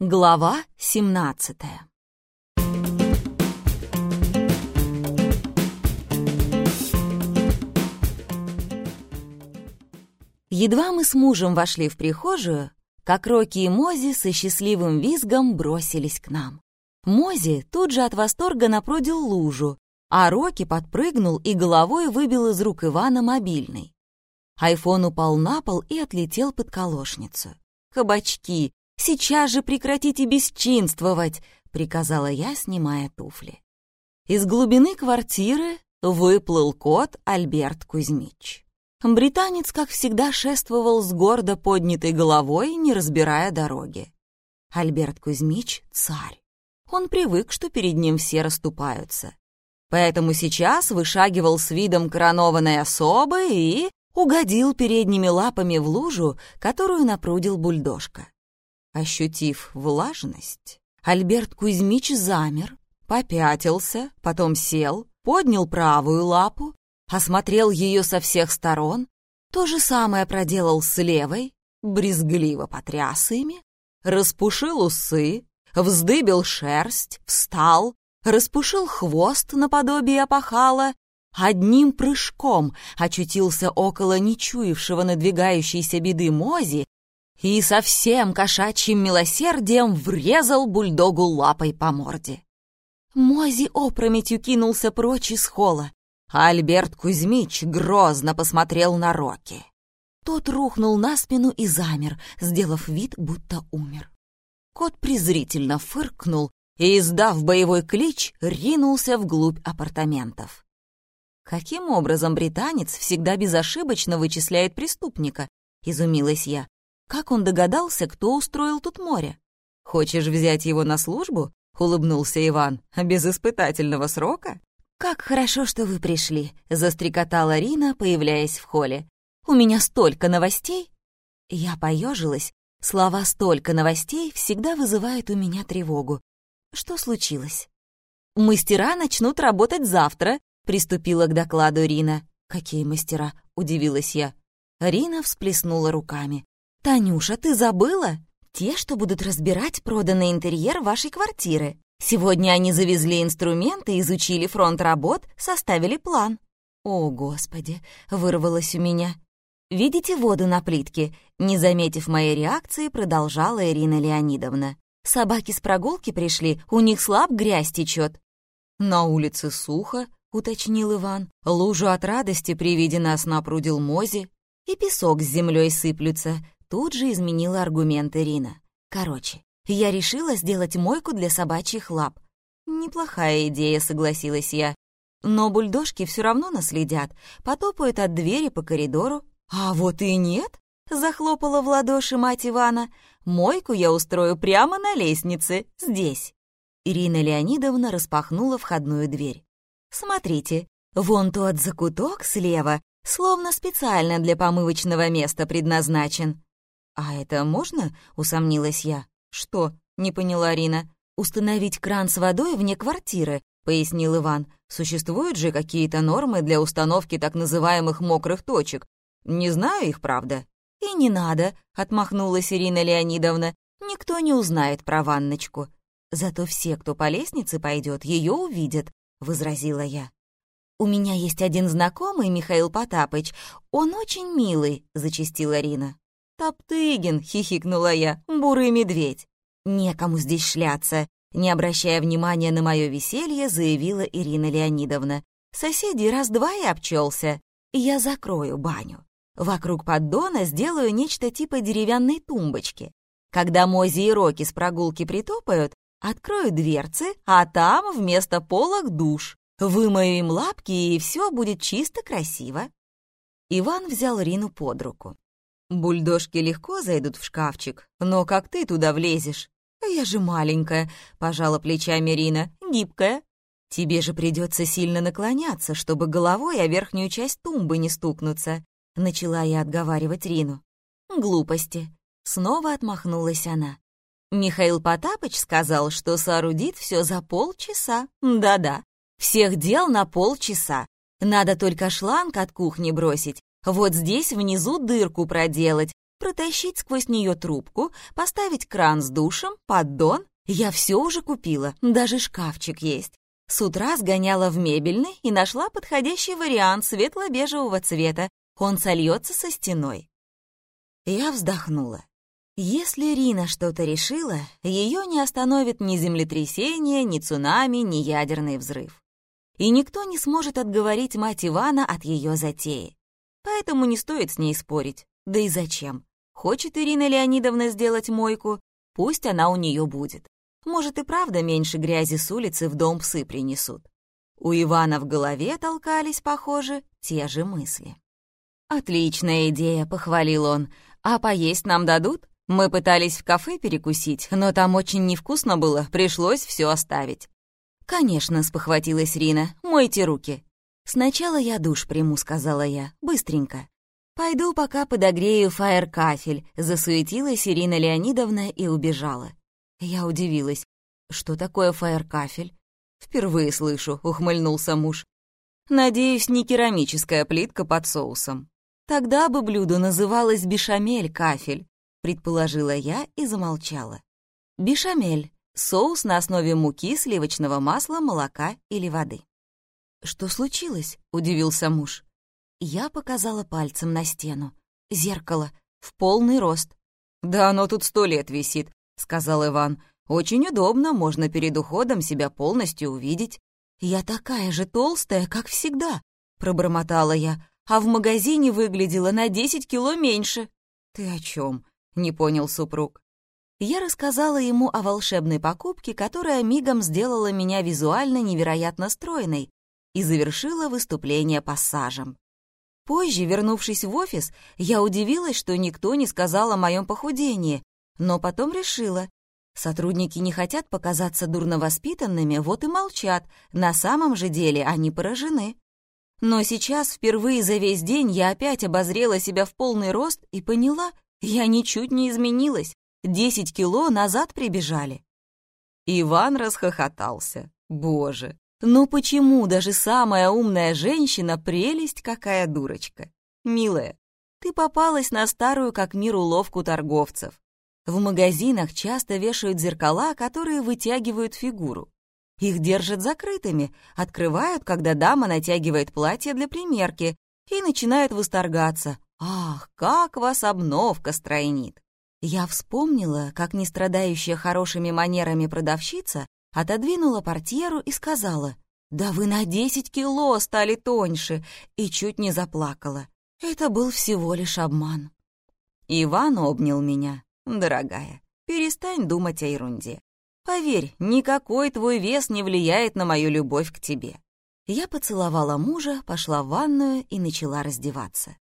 Глава 17 Едва мы с мужем вошли в прихожую, как Рокки и Мози со счастливым визгом бросились к нам. Мози тут же от восторга напрудил лужу, а Рокки подпрыгнул и головой выбил из рук Ивана мобильный. Айфон упал на пол и отлетел под колошницу. «Кабачки, сейчас же прекратите бесчинствовать!» — приказала я, снимая туфли. Из глубины квартиры выплыл кот Альберт Кузьмич. Британец, как всегда, шествовал с гордо поднятой головой, не разбирая дороги. Альберт Кузьмич — царь. Он привык, что перед ним все расступаются. Поэтому сейчас вышагивал с видом коронованной особы и угодил передними лапами в лужу, которую напрудил бульдожка. Ощутив влажность, Альберт Кузьмич замер, попятился, потом сел, поднял правую лапу, осмотрел ее со всех сторон, то же самое проделал с левой, брезгливо потряс ими, распушил усы, вздыбил шерсть, встал, распушил хвост наподобие опахала, одним прыжком очутился около нечуявшего надвигающейся беды Мози и со всем кошачьим милосердием врезал бульдогу лапой по морде. Мози опрометью кинулся прочь из холла, а Альберт Кузьмич грозно посмотрел на Рокки. Тот рухнул на спину и замер, сделав вид, будто умер. Кот презрительно фыркнул и, издав боевой клич, ринулся вглубь апартаментов. «Каким образом британец всегда безошибочно вычисляет преступника?» — изумилась я. «Как он догадался, кто устроил тут море? Хочешь взять его на службу?» — улыбнулся Иван. «Без испытательного срока?» «Как хорошо, что вы пришли», — застрекотала Рина, появляясь в холле. «У меня столько новостей!» Я поежилась. Слова «столько новостей» всегда вызывают у меня тревогу. Что случилось? «Мастера начнут работать завтра», — приступила к докладу Рина. «Какие мастера?» — удивилась я. Рина всплеснула руками. «Танюша, ты забыла? Те, что будут разбирать проданный интерьер вашей квартиры. Сегодня они завезли инструменты, изучили фронт работ, составили план». «О, Господи!» — вырвалось у меня. «Видите воду на плитке?» Не заметив моей реакции, продолжала Ирина Леонидовна. Собаки с прогулки пришли, у них слаб грязь течет. На улице сухо, уточнил Иван. Лужу от радости при виде нас напрудил Мози. И песок с землей сыплются. Тут же изменила аргумент Ирина. Короче, я решила сделать мойку для собачьих лап. Неплохая идея, согласилась я. Но бульдожки все равно наследят, потопают от двери по коридору. А вот и нет, захлопала в ладоши мать Ивана. Мойку я устрою прямо на лестнице, здесь». Ирина Леонидовна распахнула входную дверь. «Смотрите, вон тот закуток слева, словно специально для помывочного места предназначен». «А это можно?» — усомнилась я. «Что?» — не поняла Рина. «Установить кран с водой вне квартиры», — пояснил Иван. «Существуют же какие-то нормы для установки так называемых мокрых точек. Не знаю их, правда». «И не надо», — отмахнулась Ирина Леонидовна. «Никто не узнает про ванночку. Зато все, кто по лестнице пойдет, ее увидят», — возразила я. «У меня есть один знакомый, Михаил Потапыч. Он очень милый», — зачастила Рина. «Топтыгин», — хихикнула я, — «бурый медведь». «Некому здесь шляться», — не обращая внимания на мое веселье, заявила Ирина Леонидовна. «Соседи раз-два и обчелся. Я закрою баню. Вокруг поддона сделаю нечто типа деревянной тумбочки. Когда Мози и Роки с прогулки притопают, открою дверцы, а там вместо полок душ. Вымою им лапки, и все будет чисто красиво. Иван взял Рину под руку. «Бульдожки легко зайдут в шкафчик, но как ты туда влезешь?» «Я же маленькая», — пожала плечами Рина, — «гибкая». «Тебе же придется сильно наклоняться, чтобы головой о верхнюю часть тумбы не стукнуться. Начала я отговаривать Рину. «Глупости». Снова отмахнулась она. Михаил Потапыч сказал, что соорудит все за полчаса. Да-да, всех дел на полчаса. Надо только шланг от кухни бросить, вот здесь внизу дырку проделать, протащить сквозь нее трубку, поставить кран с душем, поддон. Я все уже купила, даже шкафчик есть. С утра сгоняла в мебельный и нашла подходящий вариант светло-бежевого цвета. Он сольется со стеной. Я вздохнула. Если Рина что-то решила, ее не остановит ни землетрясение, ни цунами, ни ядерный взрыв. И никто не сможет отговорить мать Ивана от ее затеи. Поэтому не стоит с ней спорить. Да и зачем? Хочет Ирина Леонидовна сделать мойку, пусть она у нее будет. Может, и правда меньше грязи с улицы в дом псы принесут. У Ивана в голове толкались, похоже, те же мысли. «Отличная идея», — похвалил он. «А поесть нам дадут? Мы пытались в кафе перекусить, но там очень невкусно было, пришлось все оставить». «Конечно», — спохватилась Рина, — «мойте руки». «Сначала я душ приму», — сказала я, — «быстренько». «Пойду пока подогрею фаер-кафель», — засуетилась Ирина Леонидовна и убежала. Я удивилась. «Что такое фаер-кафель?» «Впервые слышу», — ухмыльнулся муж. «Надеюсь, не керамическая плитка под соусом». «Тогда бы блюдо называлось бешамель-кафель», — предположила я и замолчала. «Бешамель — соус на основе муки, сливочного масла, молока или воды». «Что случилось?» — удивился муж. Я показала пальцем на стену. Зеркало. В полный рост. «Да оно тут сто лет висит», — сказал Иван. «Очень удобно, можно перед уходом себя полностью увидеть». «Я такая же толстая, как всегда», — пробормотала я, «а в магазине выглядела на десять кило меньше». «Ты о чем? не понял супруг. Я рассказала ему о волшебной покупке, которая мигом сделала меня визуально невероятно стройной и завершила выступление пассажем. Позже, вернувшись в офис, я удивилась, что никто не сказал о моем похудении, но потом решила. Сотрудники не хотят показаться дурновоспитанными, вот и молчат, на самом же деле они поражены. Но сейчас, впервые за весь день, я опять обозрела себя в полный рост и поняла, я ничуть не изменилась, десять кило назад прибежали. Иван расхохотался. Боже, но почему даже самая умная женщина прелесть какая дурочка? Милая, ты попалась на старую как мир уловку торговцев. В магазинах часто вешают зеркала, которые вытягивают фигуру. Их держат закрытыми, открывают, когда дама натягивает платье для примерки, и начинают восторгаться. «Ах, как вас обновка стройнит!» Я вспомнила, как не страдающая хорошими манерами продавщица отодвинула портьеру и сказала, «Да вы на десять кило стали тоньше!» и чуть не заплакала. Это был всего лишь обман. Иван обнял меня. «Дорогая, перестань думать о ерунде. Поверь, никакой твой вес не влияет на мою любовь к тебе». Я поцеловала мужа, пошла в ванную и начала раздеваться.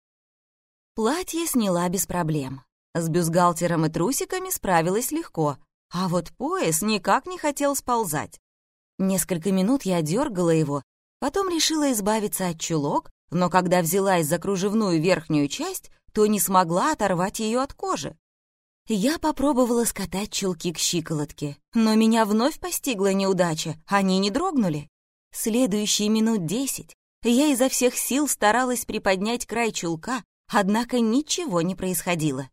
Платье сняла без проблем. С бюстгальтером и трусиками справилась легко, а вот пояс никак не хотел сползать. Несколько минут я дергала его, потом решила избавиться от чулок, но когда взялась за кружевную верхнюю часть, то не смогла оторвать ее от кожи. Я попробовала скатать чулки к щиколотке, но меня вновь постигла неудача, они не дрогнули. Следующие минут десять я изо всех сил старалась приподнять край чулка, однако ничего не происходило.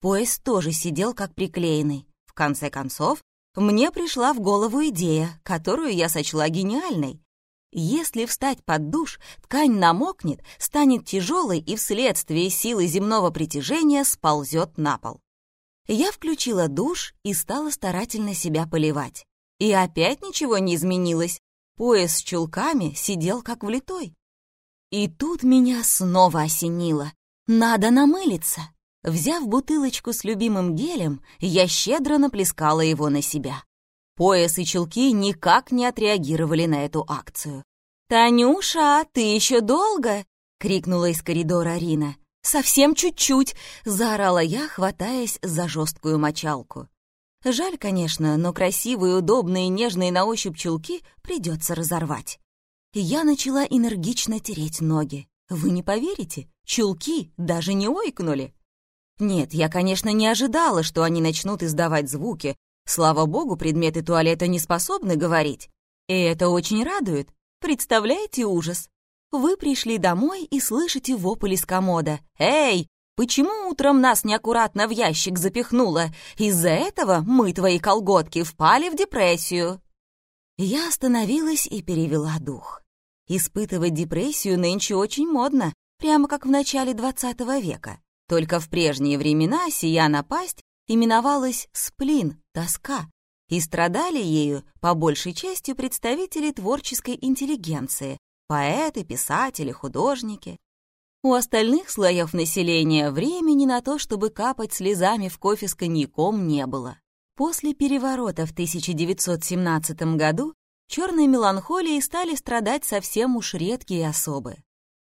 Пояс тоже сидел как приклеенный. В конце концов, мне пришла в голову идея, которую я сочла гениальной. Если встать под душ, ткань намокнет, станет тяжелой и вследствие силы земного притяжения сползет на пол. Я включила душ и стала старательно себя поливать. И опять ничего не изменилось. Пояс с чулками сидел как влитой. И тут меня снова осенило. Надо намылиться. Взяв бутылочку с любимым гелем, я щедро наплескала его на себя. Пояс и чулки никак не отреагировали на эту акцию. «Танюша, ты еще долго?» — крикнула из коридора Рина. «Совсем чуть-чуть!» — заорала я, хватаясь за жесткую мочалку. Жаль, конечно, но красивые, удобные, нежные на ощупь чулки придется разорвать. Я начала энергично тереть ноги. Вы не поверите, чулки даже не ойкнули. Нет, я, конечно, не ожидала, что они начнут издавать звуки. Слава богу, предметы туалета не способны говорить. И это очень радует. Представляете ужас? Вы пришли домой и слышите вопль из комода. «Эй, Почему утром нас неаккуратно в ящик запихнуло? Из-за этого мы, твои колготки, впали в депрессию». Я остановилась и перевела дух. Испытывать депрессию нынче очень модно, прямо как в начале XX века. Только в прежние времена сия напасть именовалась сплин, тоска, и страдали ею по большей части представители творческой интеллигенции, поэты, писатели, художники. У остальных слоев населения времени на то, чтобы капать слезами в кофе с коньяком, не было. После переворота в 1917 году черной меланхолией стали страдать совсем уж редкие особы.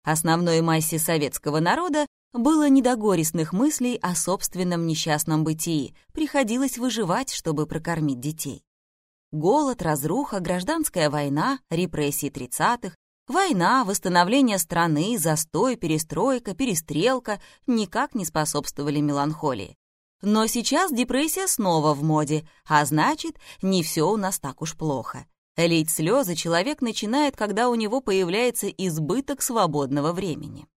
Основной массе советского народа было не до горестных мыслей о собственном несчастном бытии, приходилось выживать, чтобы прокормить детей. Голод, разруха, гражданская война, репрессии 30-х, война, восстановление страны, застой, перестройка, перестрелка никак не способствовали меланхолии. Но сейчас депрессия снова в моде, а значит, не все у нас так уж плохо. Лить слезы человек начинает, когда у него появляется избыток свободного времени.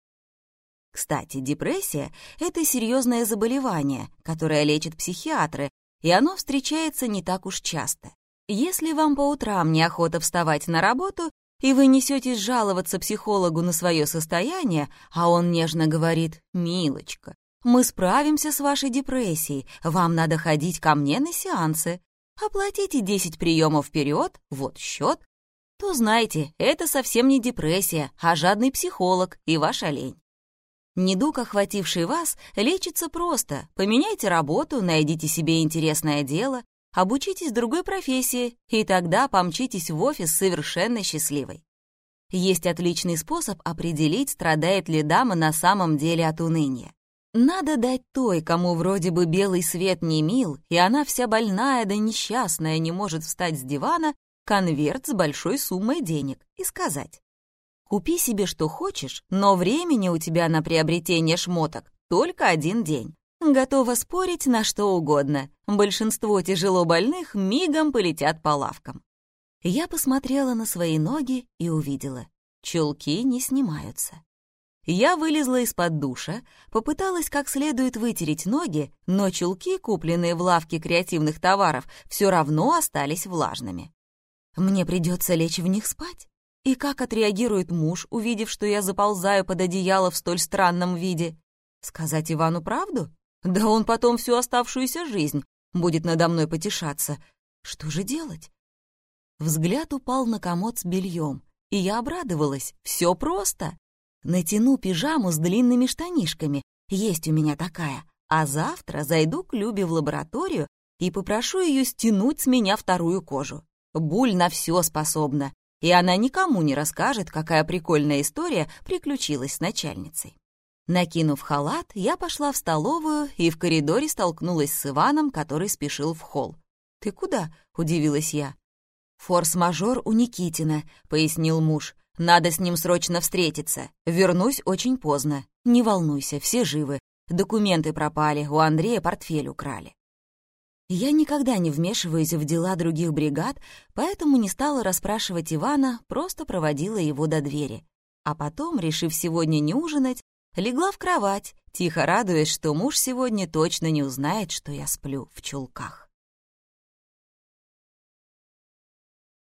Кстати, депрессия — это серьезное заболевание, которое лечат психиатры, и оно встречается не так уж часто. Если вам по утрам неохота вставать на работу, и вы несетесь жаловаться психологу на свое состояние, а он нежно говорит «Милочка, мы справимся с вашей депрессией, вам надо ходить ко мне на сеансы, оплатите 10 приемов вперед, вот счет, то знайте, это совсем не депрессия, а жадный психолог и ваш олень. Недуг, охвативший вас, лечится просто. Поменяйте работу, найдите себе интересное дело, обучитесь другой профессии, и тогда помчитесь в офис совершенно счастливой. Есть отличный способ определить, страдает ли дама на самом деле от уныния. Надо дать той, кому вроде бы белый свет не мил, и она вся больная да несчастная не может встать с дивана, конверт с большой суммой денег и сказать. Купи себе что хочешь, но времени у тебя на приобретение шмоток только один день. Готова спорить на что угодно. Большинство тяжело больных мигом полетят по лавкам. Я посмотрела на свои ноги и увидела. Чулки не снимаются. Я вылезла из-под душа, попыталась как следует вытереть ноги, но чулки, купленные в лавке креативных товаров, все равно остались влажными. Мне придется лечь в них спать? И как отреагирует муж, увидев, что я заползаю под одеяло в столь странном виде? Сказать Ивану правду? Да он потом всю оставшуюся жизнь будет надо мной потешаться. Что же делать? Взгляд упал на комод с бельем, и я обрадовалась. Все просто. Натяну пижаму с длинными штанишками, есть у меня такая, а завтра зайду к Любе в лабораторию и попрошу ее стянуть с меня вторую кожу. Буль на все способна, и она никому не расскажет, какая прикольная история приключилась с начальницей. Накинув халат, я пошла в столовую и в коридоре столкнулась с Иваном, который спешил в холл. «Ты куда?» — удивилась я. «Форс-мажор у Никитина», — пояснил муж. Надо с ним срочно встретиться. Вернусь очень поздно. Не волнуйся, все живы. Документы пропали, у Андрея портфель украли. Я никогда не вмешиваюсь в дела других бригад, поэтому не стала расспрашивать Ивана, просто проводила его до двери. А потом, решив сегодня не ужинать, легла в кровать, тихо радуясь, что муж сегодня точно не узнает, что я сплю в чулках.